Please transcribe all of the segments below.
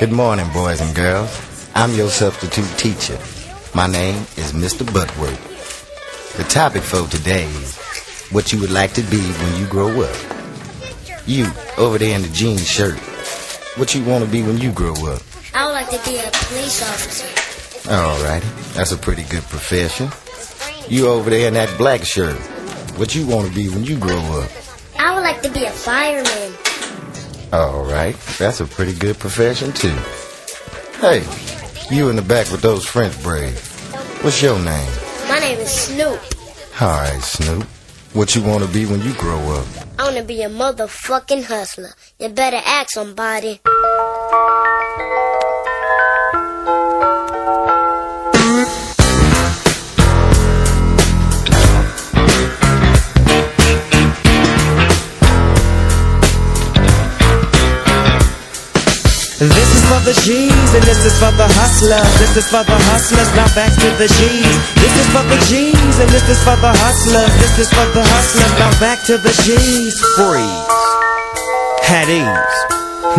Good morning, boys and girls. I'm your substitute teacher. My name is Mr. Butworth. The topic for today is what you would like to be when you grow up. You, over there in the jean shirt, what you want to be when you grow up? I would like to be a police officer. Alrighty, that's a pretty good profession. You over there in that black shirt, what you want to be when you grow up? I would like to be a fireman. Alright, that's a pretty good profession too. Hey, you in the back with those French braids. What's your name? My name is Snoop. Alright, Snoop. What you want to be when you grow up? I want to be a motherfucking hustler. You better ask somebody. This is for the G's and this is for the hustlers. This is for the hustlers. Now back to the G's. This is for the G's and this is for the hustlers. This is for the hustlers. Now back to the G's. Freeze. Had ease.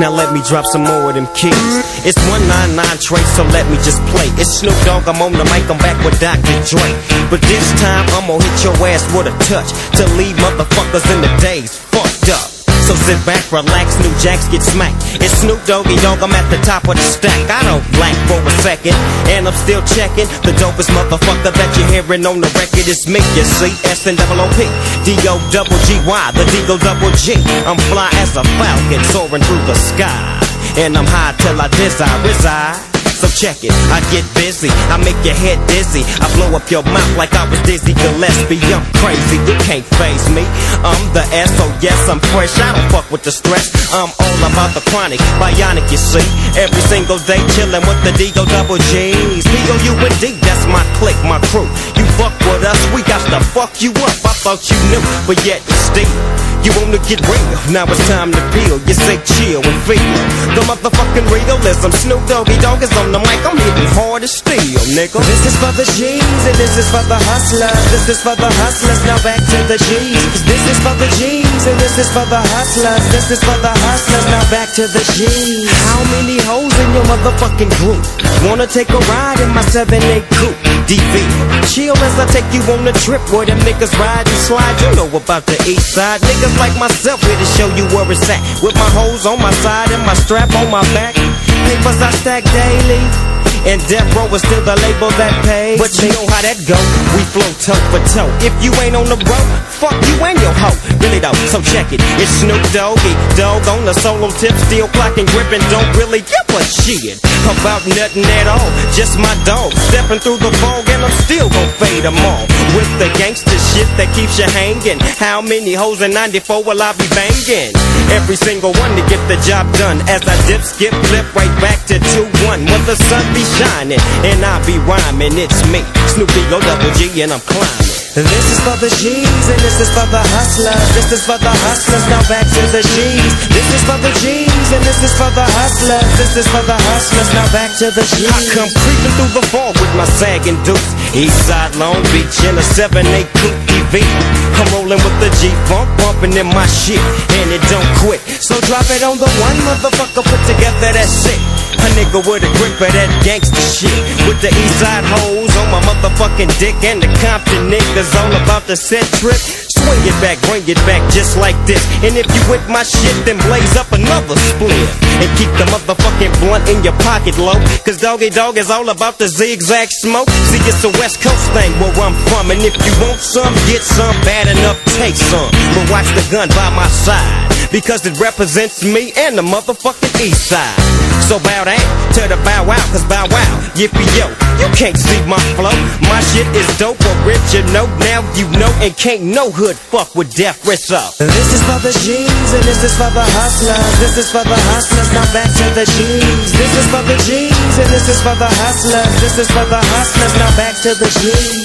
Now let me drop some more of them keys. It's 199 trace, so let me just play. It's Snoop Dogg, I'm on the mic, I'm back with Dr. Dre. But this time I'm gonna hit your ass with a touch to leave motherfuckers in the days fucked up. So sit back, relax, new jacks get smacked. It's Snoop Doggy Dogg, I'm at the top of the stack. I don't black for a second, and I'm still checking. The dopest motherfucker that you're hearing on the record is me, you see. S and double O P, D O double G Y, the D O double G. I'm fly as a falcon soaring through the sky. And I'm high till I desire reside. So check it, I get busy, I make your head dizzy. I blow up your mouth like I was Dizzy Gillespie. I'm crazy, you can't phase me. I'm the S, so yes, I'm fresh. I don't fuck with the stress. I'm all about the chronic, bionic, you see. Every single day chillin' with the D-O double G's. P-O-U-N-D, that's my clique, my crew. You fuck with us, we got to fuck you up. I thought you knew, but yet you still. You wanna get real, now it's time to feel. You say chill and feel the motherfucking realism. Snoop Doggy Dogg is on the mic, I'm hitting hard as steel, nigga. This is for the G's and this is for the hustlers. This is for the hustlers, now back to the G's. This is for the G's and this is for the hustlers. This is for the hustlers, now back to the G's. How many hoes in your motherfucking group? Wanna take a ride in my 7-8 coupe? DV. Chill as I take you on a trip where them niggas ride and slide. You know about the east side. Niggas like myself here to show you where it's at. With my hoes on my side and my strap on my back. Papers I stack daily. And death row is still the label that pays. But you know how that go. We flow toe for toe. If you ain't on the road, fuck you and your hoe. Really though, so check it. It's Snoop Doggy Dogg on the solo tip, still clocking, gripping. Don't really give a shit about nothing at all. Just my dog stepping through the fog, and I'm still gon' fade them all with the gangster shit that keeps you hanging. How many hoes in 94 will I be banging? Every single one to get the job done. As I dip, skip, flip right back to 2-1. When the sun be shining and I be rhyming, it's me, Snoopy O double G, and I'm climbing. This is for the G's and this is for the hustlers. This is for the hustlers. Now back to the G's. This is for the G's and this is for the hustlers. This is for the hustlers. Now back to the G's. I come creeping through the fall with my sagging dukes. Eastside Long Beach in a 7-8 coupe EV. I'm rolling with the G-Funk, bumping in my shit, and it don't quit. So drop it on the one motherfucker put together that shit. A nigga with a grip of that gangster shit. With the Eastside hoes on my motherfucking dick, and the Compton niggas all about the set trip. Swing it back, bring it back just like this. And if you with my shit, then blaze up another split. And keep the motherfucking blunt in your pocket low. Cause Doggy Dogg is all about the zigzag smoke. See, it's a West Coast thing where I'm from. And if you want some, get some. Bad enough, take some. But watch the gun by my side. Because it represents me and the motherfucking East Side. So bow down to the bow wow, cause bow wow, yippee yo, you can't see my flow. My shit is dope or rich, you know, now you know, and can't no hood fuck with death wrist up. This is for the G's and this is for the hustlers. This is for the hustlers, now back to the G's. This is for the G's and this is for the hustlers. This is for the hustlers, now back to the G's.